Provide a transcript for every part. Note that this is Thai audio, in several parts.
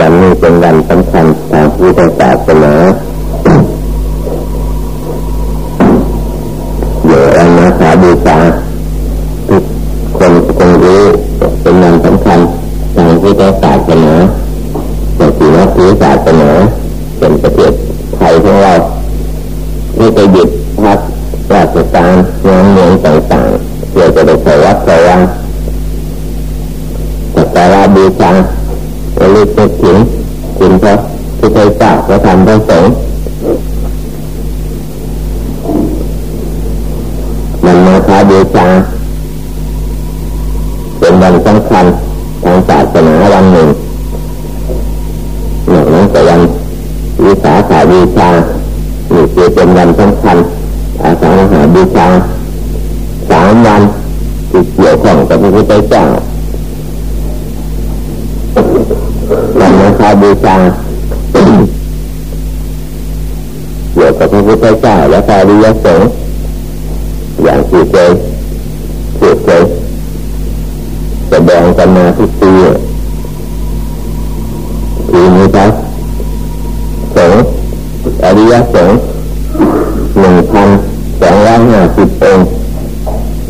วันนี้เป็นวันสำคัญทางพุทธศาสนาอยู่อันนาคาบูชาทุกคนคงรู้เป็นวันสำคัญทางพุทธศาสนาแต่ที่นักพุทธศาสนาเป็นประเทศไทยของเราไม่จะหยุดพักราชการงานเมืองต่างๆเพื่อจะได้เข้าวัดเข้าวังสักการะบูชา ระลึกนึกถึงคุณพระพุทธเจ้าพระธรรมพระสงฆ์มันมาคาบูชาเป็นวันสำคัญทางศาสนาวันหนึ่งหนึ่งนั้นก็วันวิสาขาบูชานี่คือเป็นวันสำคัญอาสาหาบูชาสามวันที่เกี่ยวข้องกับพระพุทธเจ้าวันมาคา บูชาเกี่ยวกับพระพุทธเจ้าและพระริยสงฆ์อย่างที่เคยพูดเคยแสดงกันมาทุกปีปีนี้ครับสงฆ์อริยสงฆ์หนึ่งพันสองร้อยห้าสิบองค์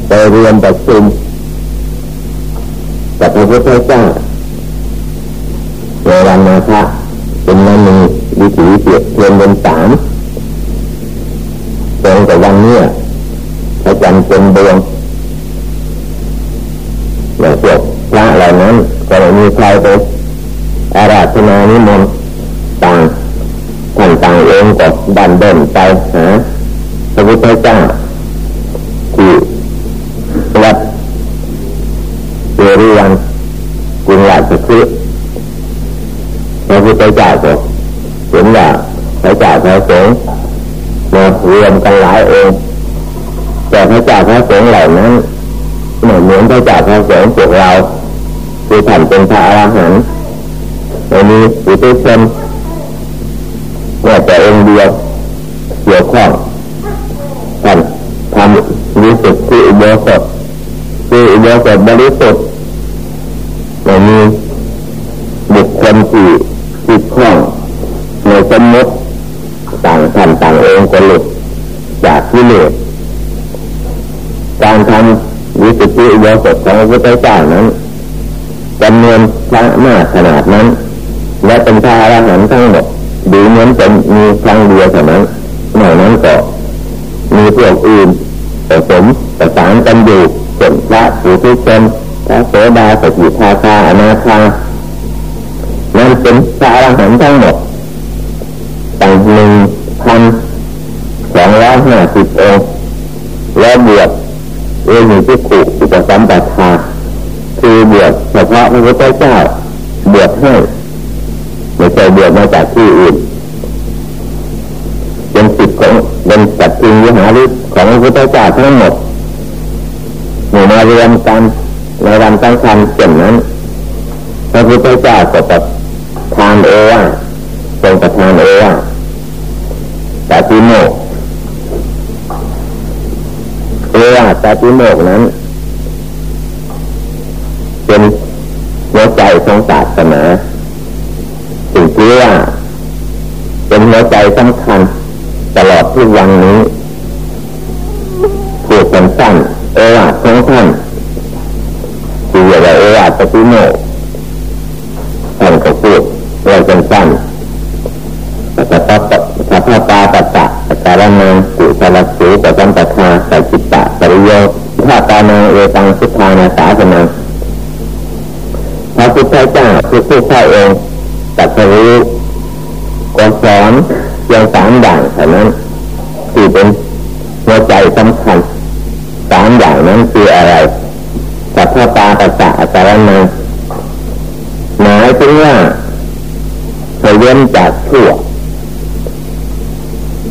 ไปเรียนประชุมกับพระพุทธเจ้า ในวันมาฆะเป็นวันหนึ่งวิถีเปียกเทียนเป็นสามตรงกับวันนี้พระจันทร์เป็นดวงอย่างพวกพระเหล่านั้นก็ไม่มีใครไปอาราธนานิมนต์ต่างท่านต่างเองก็ดันเดินไปหาพระพุทธเจ้าที่วัดเจริญกรุงราชคฤห์ พุทธเจ้าก็เห็นว่าพระเจ้าพระสงฆ์มารวมกันหลายองค์แต่พระเจ้าพระสงฆ์เหล่านั้นไม่เหมือนพระเจ้าพระสงฆ์พวกเราคือท่านเป็นพระอรหันต์ไม่มีอุตุชนว่าแต่องค์เดียวเกี่ยวข้องท่านทำรู้สึกที่อุโบสถที่อุโบสถบริสุทธิ์ไม่มีบุคคลที่ ติดข้องในสมมติต่างท่านต่างองค์ก็หลุดจากที่เหลือการทำวิสุทธิอุโบสถของพระพุทธเจ้านั้นจำนวนพระมากขนาดนั้น และเป็นพระอรหันต์ทั้งหมดดูเหมือนเป็นมีครั้งเดียวเท่านั้นนอกนั้นก็มีพวกอื่นผสมประสานกันอยู่เป็นพระผู้ทุชนพระโสดาสกิทาคาอนาคา นั่นเป็นพระอรหันต์ทั้งหมดตั้งหนึ่งพันสองร้อยห้าสิบองค์แล้วบวชเอมีที่ขู่อุปสัมปทาคือบวชเฉพาะพระพุทธเจ้าบวชให้ไม่ใช่บวชมาจากที่อื่นเป็นสิทธิ์ของเป็นสัตว์จริงวิหาริของพระพุทธเจ้าทั้งหมดหมู่มาเรวมกันในวันตั้งคันเช่นนั้นพระพุทธเจ้าก็ประานเอว่าทรงประทานเอว่าตาติโมกเอว่าตาติโมกนั้นเป็นหัวใจของศาสนาสิ่งที่ว่าเป็นหัวใจสำคัญตลอดทุกวันนี้พูดสั้นๆเอว่าของท่านที่เรียกว่าเอว่าตาติโมกท่ เรื่องสั้นๆสัพพะสัพพะปาปัสสะสัจารนังกุศลสูปัจจัมปทาสัจจิตตะปริโยธาตานังเอตังสุทานาสาสนังพระพุทธเจ้าคือผู้พระองค์ตัดรู้ก่อนสอนเพียงสามอย่างเท่านั้นที่เป็นหัวใจสำคัญสามอย่างนั้นคืออะไรสัพพะปาปัสสะสัจารนังหมายถึงว่า ให้เว้นจากชั่ว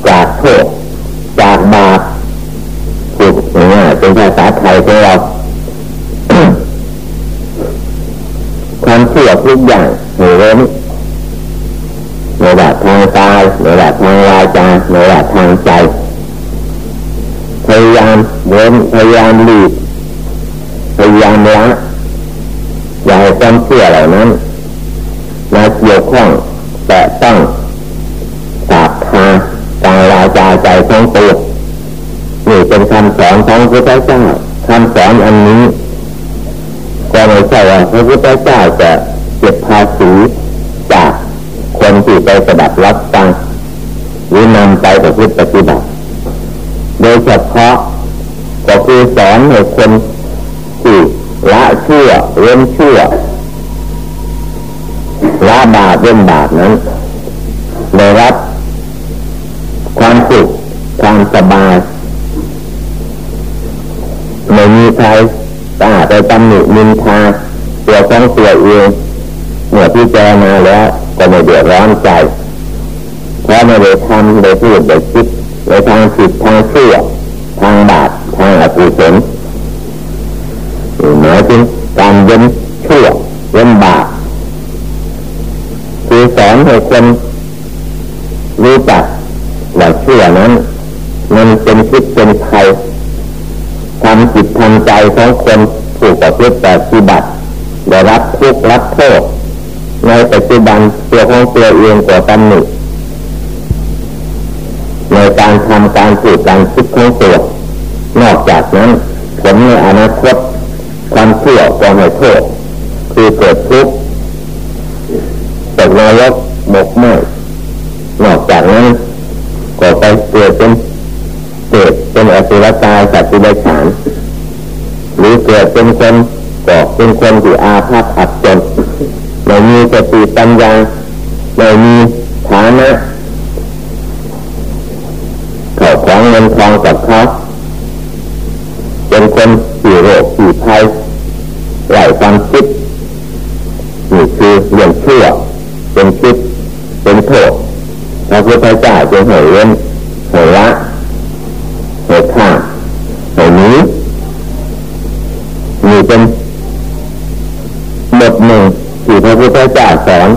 จากโทษจากบาปพูดง่ายเป็นภาษาไทยของเราความชั่วทุกอย่างให้เว้นในระดับทางกายในระดับทางวาจาในระดับทางใจพยายามเว้นพยายามหลีกพยายามละอย่าให้ความเชื่อเหล่านั้นมาเกี่ยวข้องายวาจาใจของตัวนี่เป็นคำสอนของพระพุทธเจ้าคำสอนอันนี้ก็ไม่ใช่ว่าพระพุทธเจ้าจะเก็บภาษีจากคนที่ไปปฏิบัติรับตังหรือนำไปประพฤติปฏิบัติโดยเฉพาะก็คือสอนให้คนที่ละเชื่อเว้นเชื่อละบาปเว้นบาปนั้นได้รับ ความสบายไม่มีใครตาไปตำหนิมินทาตัวของตัวเองเมื่อที่เจรมาแล้ว ก็ไม่เดือดร้อนใจเพราะไม่ได้ทำได้พูดได้คิดในทางผิดทางเชื่อทางบาปทางอกุศลหมายถึงการเว้นชั่วเว้นบาปคือสอนให้คนรู้จักว่าเชื่อนั้น มันเป็นพิษเป็นภัยทำจิตทำใจของคนผูกกับเพื่อปฏิบัติได้รับทุกข์รับโทษในปัจจุบันตัวของตัวเองก่อตำหนิในการทำการพูดการคิดของตัวนอกจากนั้นผลในอนาคตความเชื่อความไม่โทษคือเกิดทุกข์ตกนรกหมกไหมนอกจากนั้นก็ไปเกิดเป็น เป็นอสุรกายสัตว์ที่ได้ฉานหรือเกิดเป็นคนก็เป็นคนที่อาภัพอับจนไม่มีสติปัญญาไม่มีฐานะเข้าของเงินทองกับเขาเป็นคนสี่โรคสี่ภัยไหลความคิดนี่คือเรื่องเชื่อเป็นคิดเป็นโทษพระพุทธเจ้าจึงให้เว้นให้ละให้ฆ่าให้นี้มี เป็นบทหนึ่งที่พระพุทธเจ้าสอน